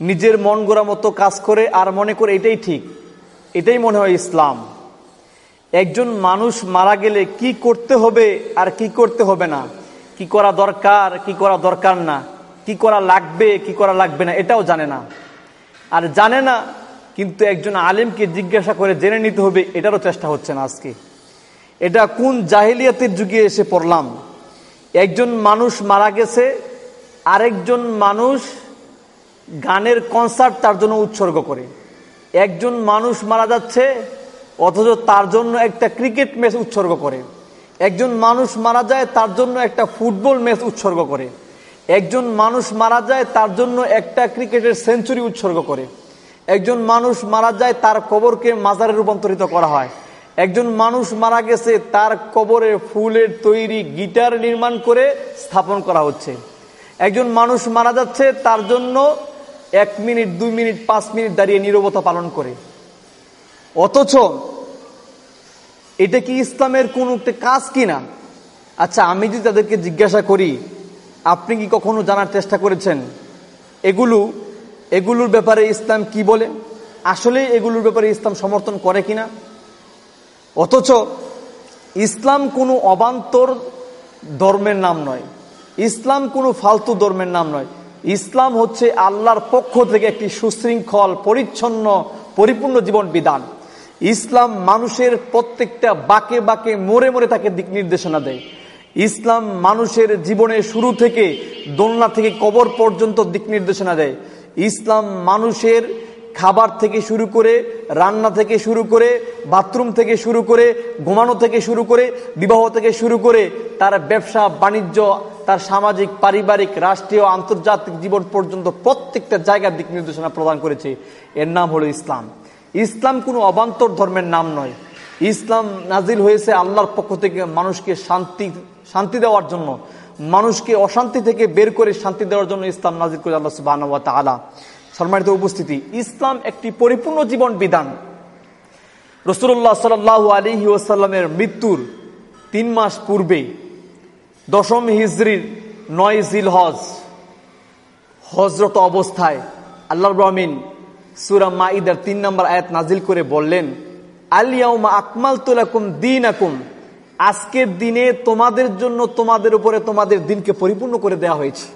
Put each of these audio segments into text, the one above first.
নিজের মন গোড়া মতো কাজ করে আর মনে করে এটাই ঠিক। এটাই মনে হয় ইসলাম। একজন মানুষ মারা গেলে কি করতে হবে আর কি করতে হবে না? কি করা দরকার, কি করা দরকার না? কি করা লাগবে, কি করা লাগবে না? এটাও জানে না। আর জানে না, কিন্তু একজন আলেমকে জিজ্ঞাসা করে জেনে নিতে হবে, এটারও চেষ্টা হচ্ছে না আজকে। এটা কোন জাহিলিয়াতের যুগে এসে পড়লাম? একজন মানুষ মারা গেছে, আরেকজন মানুষ গানের কনসার্ট তার জন্য উৎসর্গ করে। একজন মানুষ মারা যাচ্ছে, অথচ তার জন্য একটা ক্রিকেট ম্যাচ উৎসর্গ করে। একজন মানুষ মারা যায়, তার জন্য একটা ফুটবল ম্যাচ উৎসর্গ করে। একজন মানুষ মারা যায়, তার জন্য একটা ক্রিকেটের সেঞ্চুরি উৎসর্গ করে। একজন মানুষ মারা যায়, তার কবরকে মাজারে রূপান্তরিত করা হয়। একজন মানুষ মারা গেছে, তার কবরে ফুলের তৈরি গিটার নির্মাণ করে স্থাপন করা হচ্ছে। একজন মানুষ মারা যাচ্ছে, তার জন্য এক মিনিট, দুই মিনিট, পাঁচ মিনিট দাঁড়িয়ে নিরবতা পালন করে। অথচ এটা কি ইসলামের কোন একটা কাজ কিনা? আচ্ছা আমি যদি তাদেরকে জিজ্ঞাসা করি, আপনি কি কখনো জানার চেষ্টা করেছেন? এগুলো, এগুলোর ব্যাপারে ইসলাম কি বলে? আসলে এগুলোর ব্যাপারে ইসলাম সমর্থন করে কিনা? অথচ ইসলাম কোনো অবান্তর ধর্মের নাম নয়। ইসলাম কোনো ফালতু ধর্মের নাম নয়। ইসলাম হচ্ছে আল্লাহর পক্ষ থেকে একটি সুশৃঙ্খল, পরিচ্ছন্ন, পরিপূর্ণ জীবন বিধান। ইসলাম মানুষের প্রত্যেকটা বাকে বাকে মোড়ে মোড়ে তাকে দিক নির্দেশনা দেয়। ইসলাম মানুষের জীবনে শুরু থেকে দোলনা থেকে কবর পর্যন্ত দিক নির্দেশনা দেয়। ইসলাম মানুষের খাবার থেকে শুরু করে, রান্না থেকে শুরু করে, বাথরুম থেকে শুরু করে, ঘুমানো থেকে শুরু করে, বিবাহ থেকে শুরু করে তার ব্যবসা, বাণিজ্য, তার সামাজিক, পারিবারিক, রাষ্ট্রীয়, আন্তর্জাতিক জীবন পর্যন্ত প্রত্যেকটা জায়গার দিক নির্দেশনা প্রদান করেছে। এর নাম হলো ইসলাম। ইসলাম কোনো অবান্তর ধর্মের নাম নয়। ইসলাম নাজিল হয়েছে আল্লাহর পক্ষ থেকে মানুষকে শান্তি শান্তি দেওয়ার জন্য। মানুষকে অশান্তি থেকে বের করে শান্তি দেওয়ার জন্য ইসলাম নাজিল করে আল্লাহ সুবাহ আলা সম্মানিত উপস্থিতি, ইসলাম একটি পরিপূর্ণ জীবন বিধান। রসুল্লাহ সাল আলী ওসাল্লামের মৃত্যুর তিন মাস পূর্বে, দশম হিজরির নয় জিল হজ হজরত অবস্থায় আল্লাহ রহমিন সুরা মাইদার তিন নম্বর আয়াত নাজিল করে বললেন আলিয়াউমা আকমাল তুলাকুম দিন আকুম আজকের দিনে তোমাদের জন্য তোমাদের উপরে তোমাদের দিনকে পরিপূর্ণ করে দেয়া হয়েছে।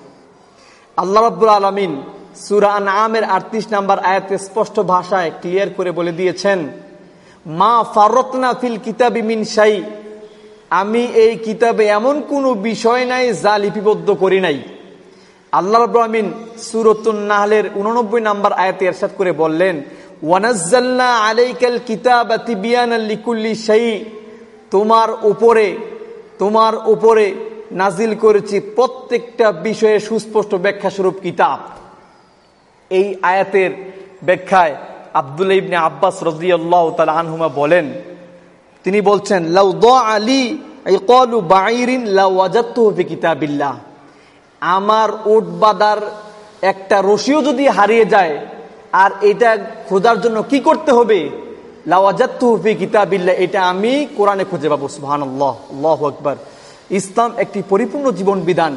আল্লাহ রাব্বুল আলমিন সুরান আমের আটত্রিশ নাম্বার আয়াতে স্পষ্ট ভাষায় ক্লিয়ার করে বলে দিয়েছেন, মা ফারতনা ফিল কিতাবি মিন সাই আমি এই কিতাবে এমন কোনো বিষয় নাই যা লিপিবদ্ধ করি নাই। আল্লাহ রবিন সুরতুন নাহলের উননব্বই নাম্বার আয়াতে এরশাদ করে বললেন ওয়ানাজ্জাল্লা আলাইকাল কিতাব লিকুল্লি সেই তোমার উপরে তোমার উপরে নাজিল করেছি প্রত্যেকটা বিষয়ে সুস্পষ্ট ব্যাখ্যা স্বরূপ কিতাব। এই আয়াতের ব্যাখ্যায় আবদুল্লা ইবনে আব্বাস রাজিয়াল্লাহ তালা আনহুমা বলেন, তিনি বলছেন, লাউ দ আলী কলু বাইরিন কিতাবিল্লাহ। আমার ওট বাদার একটা রশিও যদি হারিয়ে যায়, আর এটা খোঁজার জন্য কি করতে হবে? লাওয়াজাত্তুফি কিতাবিল্লাহ, এটা আমি কোরআনে খুঁজে পাবো সুহান আল্লাহ আল্লাহ আকবর। ইসলাম একটি পরিপূর্ণ জীবন বিধান।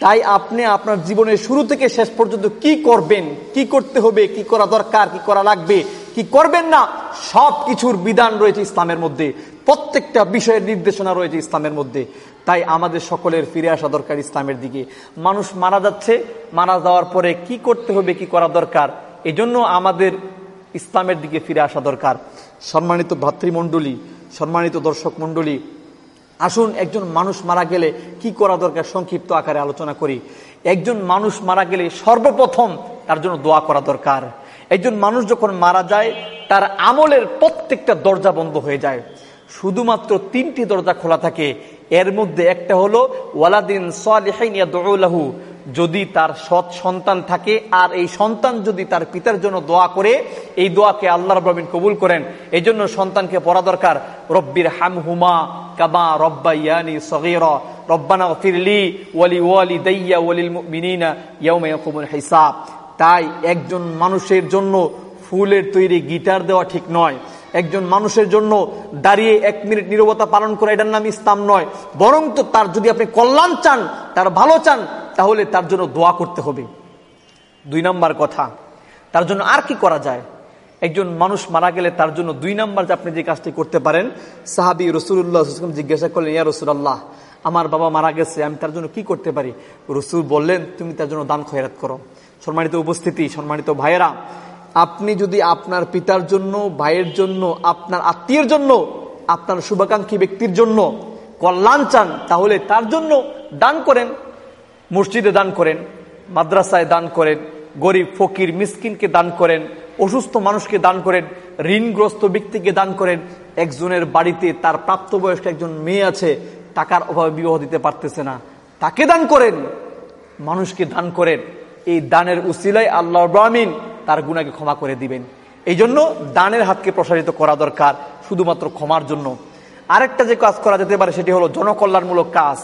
তাই আপনি আপনার জীবনের শুরু থেকে শেষ পর্যন্ত কি করবেন? কি করতে হবে? কি করা দরকার? কি করা লাগবে? কি করবেন না? সব কিছুর বিধান রয়েছে ইসলামের মধ্যে। প্রত্যেকটা বিষয়ের নির্দেশনা রয়েছে ইসলামের মধ্যে। তাই আমাদের সকলের ফিরে আসা দরকার ইসলামের দিকে। মানুষ মারা যাচ্ছে, মারা যাওয়ার পরে কি করতে হবে, কি করা দরকার? এজন্য আমাদের ইসলামের দিকে ফিরে আসা দরকার। সম্মানিত ভাতৃমণ্ডলী, সম্মানিত দর্শক মণ্ডলী আসুন, একজন মানুষ মারা গেলে কি করা দরকার সংক্ষিপ্ত আকারে আলোচনা করি। একজন মানুষ মারা গেলে সর্বপ্রথম তার জন্য দোয়া করা দরকার। একজন মানুষ যখন মারা যায়, তার আমলের প্রত্যেকটা দরজা বন্ধ হয়ে যায়। শুধুমাত্র তিনটি দরজা খোলা থাকে। এর মধ্যে একটা হলো, ওয়ালাদিন সালেহাইনিয়াদু যদি তার সৎ সন্তান থাকে, আর এই সন্তান যদি তার পিতার জন্য দোয়া করে, এই দোয়াকে আল্লাহ রবিন কবুল করেন। এই জন্য সন্তানকে পড়া দরকার রব্বির হাম হুমা কাবা রব্বা ইয়ানি সগির, রব্বানা ফিরলি ওয়ালি ওয়ালি দাইয়া ওয়ালিল মিনিনা ইয়াউমা হিসাব। তাই একজন মানুষের জন্য ফুলের তৈরি গিটার দেওয়া ঠিক নয়। একজন মানুষের জন্য দাঁড়িয়ে এক মিনিট নিরবতা পালন করা এটার নাম ইসলাম নয়। বরং তো তার যদি আপনি কল্যাণ চান, তার ভালো চান তাহলে তার জন্য দোয়া করতে হবে। দুই নম্বর কথা, তার জন্য আর কি করা যায়? একজন মানুষ মারা গেলে তার জন্য দুই নাম্বার যে আপনি যে কাজটি করতে পারেন, সাহাবি রসুল্লাহ জিজ্ঞাসা করলেন, ইয়া রসুল্লাহ আমার বাবা মারা গেছে, আমি তার জন্য কি করতে পারি? রসুল বললেন, তুমি তার জন্য দান খয়রাত করো। সম্মানিত উপস্থিতি, সম্মানিত ভাইয়েরা, আপনি যদি আপনার পিতার জন্য, ভাইয়ের জন্য, আপনার আত্মীয়ের জন্য, আপনার শুভাকাঙ্ক্ষী ব্যক্তির জন্য কল্যাণ চান, তাহলে তার জন্য দান করেন। মসজিদে দান করেন, মাদ্রাসায় দান করেন, গরিব, ফকির, মিসকিনকে দান করেন, অসুস্থ মানুষকে দান করেন, ঋণগ্রস্ত ব্যক্তিকে দান করেন, একজনের বাড়িতে তার প্রাপ্তবয়স্ক একজন মেয়ে আছে, টাকার অভাবে বিবাহ দিতে পারতেছে না। তাকে দান করেন, মানুষকে দান করেন। এই দানের উসিলায় আল্লাহ ব্রাহ্মিন তার গুণাকে ক্ষমা করে দিবেন। এই জন্য দানের হাতকে প্রসারিত করা দরকার, শুধুমাত্র ক্ষমার জন্য। আরেকটা যে কাজ করা যেতে পারে সেটি হলো জনকল্যাণমূলক কাজ।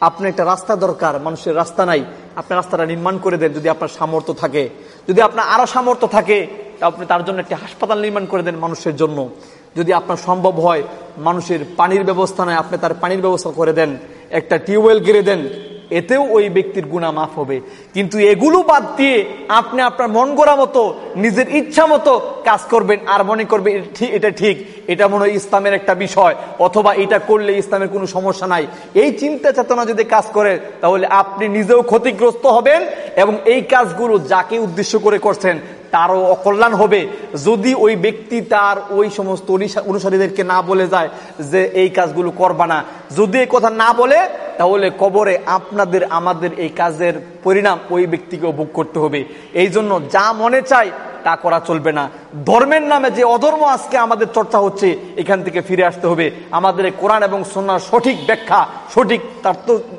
আপনার একটা রাস্তা দরকার, মানুষের রাস্তা নাই। আপনার রাস্তাটা নির্মাণ করে দেন যদি আপনার সামর্থ্য থাকে। যদি আপনার আরও সামর্থ্য থাকে আপনি তার জন্য একটি হাসপাতাল নির্মাণ করে দেন মানুষের জন্য। যদি আপনার সম্ভব হয়, মানুষের পানির ব্যবস্থা নয় আপনি তার পানির ব্যবস্থা করে দেন। একটা টিউবওয়েল গিরে দেন। এতেও ওই ব্যক্তির গুণা মাফ হবে। কিন্তু এগুলো বাদ দিয়ে আপনি আপনার মন গড়া মতো, নিজের ইচ্ছা মতো কাজ করবেন আর মনে করবেন এটা ঠিক। এটা মনে হয় ইসলামের একটা বিষয়, অথবা এটা করলে ইসলামের কোনো সমস্যা নাই। এই চিন্তা চেতনা যদি কাজ করে, তাহলে আপনি নিজেও ক্ষতিগ্রস্ত হবেন এবং এই কাজগুলো যাকে উদ্দেশ্য করে করছেন, তারও অকল্যাণ হবে। যদি ওই ব্যক্তি তার ওই সমস্ত অনুসারীদেরকে না বলে যায় যে এই কাজগুলো করবা না, যদি এই কথা না বলে তাহলে কবরে আপনাদের, আমাদের এই কাজের পরিণাম ওই ব্যক্তিকেও ভোগ করতে হবে। এই জন্য যা মনে চায় তা করা চলবে না। ধর্মের নামে যে অধর্ম আজকে আমাদের চর্চা হচ্ছে, এখান থেকে ফিরে আসতে হবে। আমাদের কোরআন এবং সন্ন্যার সঠিক ব্যাখ্যা, সঠিক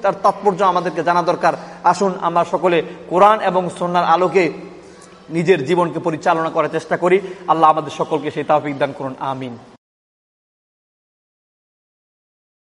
তার তাৎপর্য আমাদেরকে জানা দরকার। আসুন আমরা সকলে কোরআন এবং সন্ন্যার আলোকে নিজের জীবনকে পরিচালনা করার চেষ্টা করি। আল্লাহ আমাদের সকলকে সেই তাফিক দান করুন। আমিন।